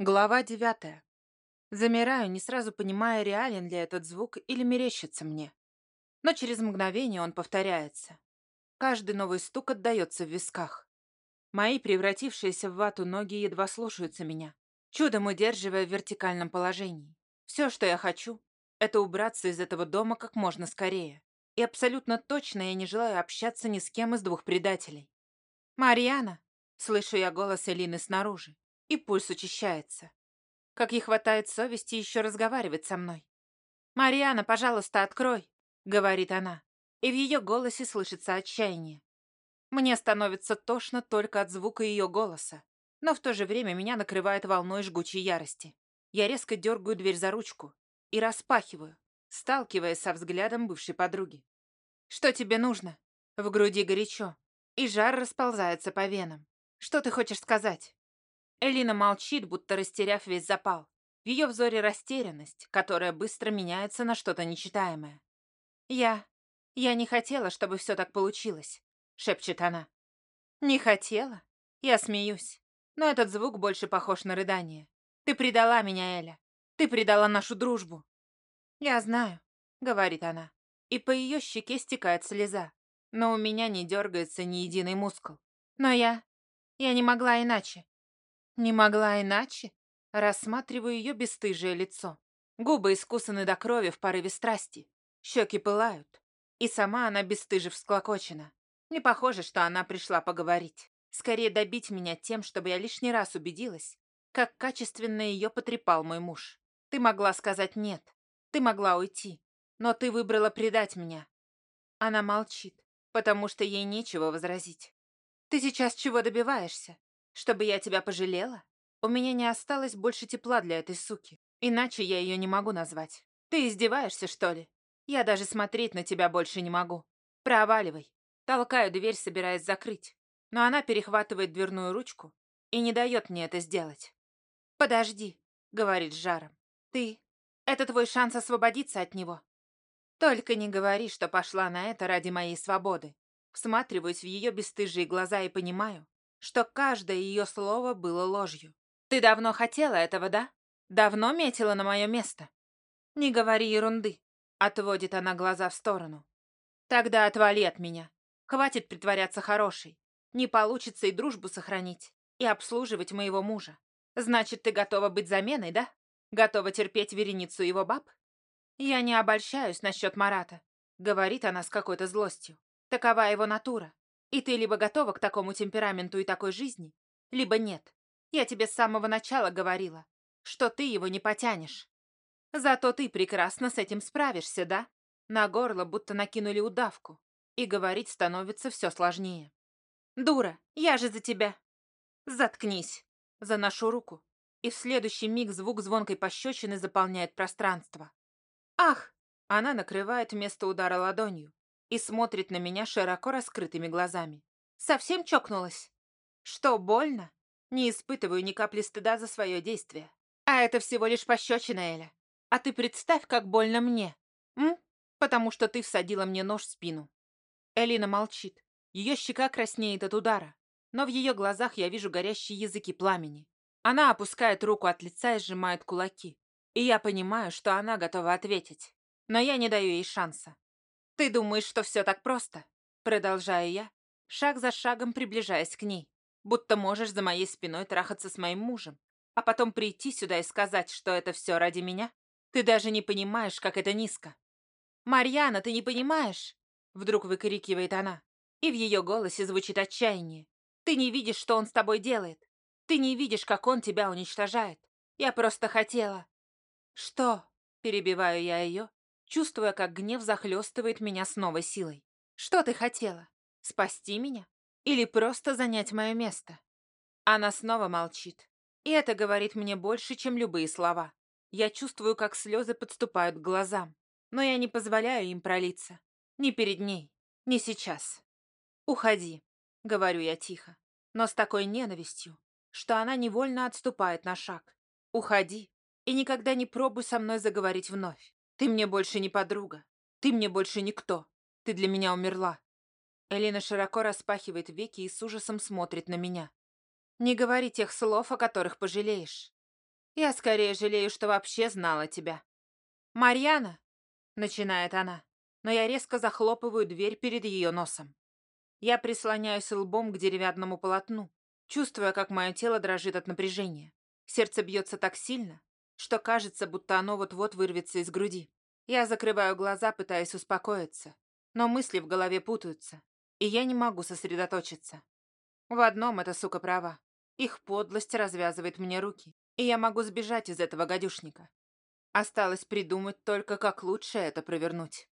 Глава девятая. Замираю, не сразу понимая, реален ли этот звук или мерещится мне. Но через мгновение он повторяется. Каждый новый стук отдается в висках. Мои превратившиеся в вату ноги едва слушаются меня, чудом удерживая в вертикальном положении. Все, что я хочу, это убраться из этого дома как можно скорее. И абсолютно точно я не желаю общаться ни с кем из двух предателей. «Марьяна!» — слышу я голос Элины снаружи и пульс учащается. Как ей хватает совести еще разговаривать со мной. «Мариана, пожалуйста, открой», — говорит она, и в ее голосе слышится отчаяние. Мне становится тошно только от звука ее голоса, но в то же время меня накрывает волной жгучей ярости. Я резко дергаю дверь за ручку и распахиваю, сталкиваясь со взглядом бывшей подруги. «Что тебе нужно?» В груди горячо, и жар расползается по венам. «Что ты хочешь сказать?» Элина молчит, будто растеряв весь запал. В ее взоре растерянность, которая быстро меняется на что-то нечитаемое. «Я... я не хотела, чтобы все так получилось», — шепчет она. «Не хотела?» Я смеюсь. Но этот звук больше похож на рыдание. «Ты предала меня, Эля. Ты предала нашу дружбу». «Я знаю», — говорит она. И по ее щеке стекает слеза. Но у меня не дергается ни единый мускул. Но я... я не могла иначе. Не могла иначе. Рассматриваю ее бесстыжее лицо. Губы искусаны до крови в порыве страсти. Щеки пылают. И сама она бесстыже всклокочена. Не похоже, что она пришла поговорить. Скорее добить меня тем, чтобы я лишний раз убедилась, как качественно ее потрепал мой муж. Ты могла сказать «нет». Ты могла уйти. Но ты выбрала предать меня. Она молчит, потому что ей нечего возразить. Ты сейчас чего добиваешься? Чтобы я тебя пожалела? У меня не осталось больше тепла для этой суки. Иначе я ее не могу назвать. Ты издеваешься, что ли? Я даже смотреть на тебя больше не могу. Проваливай. Толкаю дверь, собираясь закрыть. Но она перехватывает дверную ручку и не дает мне это сделать. «Подожди», — говорит с жаром. «Ты... Это твой шанс освободиться от него. Только не говори, что пошла на это ради моей свободы. Всматриваюсь в ее бесстыжие глаза и понимаю, что каждое ее слово было ложью. «Ты давно хотела этого, да? Давно метила на мое место?» «Не говори ерунды», — отводит она глаза в сторону. «Тогда отвали от меня. Хватит притворяться хорошей. Не получится и дружбу сохранить, и обслуживать моего мужа. Значит, ты готова быть заменой, да? Готова терпеть вереницу его баб?» «Я не обольщаюсь насчет Марата», — говорит она с какой-то злостью. «Такова его натура. И ты либо готова к такому темпераменту и такой жизни, либо нет. Я тебе с самого начала говорила, что ты его не потянешь. Зато ты прекрасно с этим справишься, да? На горло будто накинули удавку, и говорить становится все сложнее. Дура, я же за тебя. Заткнись. Заношу руку, и в следующий миг звук звонкой пощечины заполняет пространство. Ах! Она накрывает вместо удара ладонью, и смотрит на меня широко раскрытыми глазами. Совсем чокнулась? Что, больно? Не испытываю ни капли стыда за свое действие. А это всего лишь пощечина, Эля. А ты представь, как больно мне. М? Потому что ты всадила мне нож в спину. Элина молчит. Ее щека краснеет от удара. Но в ее глазах я вижу горящие языки пламени. Она опускает руку от лица и сжимает кулаки. И я понимаю, что она готова ответить. Но я не даю ей шанса. «Ты думаешь, что все так просто?» Продолжаю я, шаг за шагом приближаясь к ней. Будто можешь за моей спиной трахаться с моим мужем, а потом прийти сюда и сказать, что это все ради меня? Ты даже не понимаешь, как это низко. «Марьяна, ты не понимаешь?» Вдруг выкрикивает она, и в ее голосе звучит отчаяние. «Ты не видишь, что он с тобой делает. Ты не видишь, как он тебя уничтожает. Я просто хотела...» «Что?» — перебиваю я ее, чувствуя, как гнев захлестывает меня с новой силой. «Что ты хотела? Спасти меня? Или просто занять мое место?» Она снова молчит. И это говорит мне больше, чем любые слова. Я чувствую, как слезы подступают к глазам. Но я не позволяю им пролиться. Ни перед ней, ни сейчас. «Уходи», — говорю я тихо, но с такой ненавистью, что она невольно отступает на шаг. «Уходи и никогда не пробуй со мной заговорить вновь. Ты мне больше не подруга. Ты мне больше никто. Ты для меня умерла. Элина широко распахивает веки и с ужасом смотрит на меня. Не говори тех слов, о которых пожалеешь. Я скорее жалею, что вообще знала тебя. «Марьяна!» — начинает она, но я резко захлопываю дверь перед ее носом. Я прислоняюсь лбом к деревянному полотну, чувствуя, как мое тело дрожит от напряжения. Сердце бьется так сильно, что кажется, будто оно вот-вот вырвется из груди. Я закрываю глаза, пытаясь успокоиться, но мысли в голове путаются, и я не могу сосредоточиться. В одном эта сука права. Их подлость развязывает мне руки, и я могу сбежать из этого гадюшника. Осталось придумать только, как лучше это провернуть.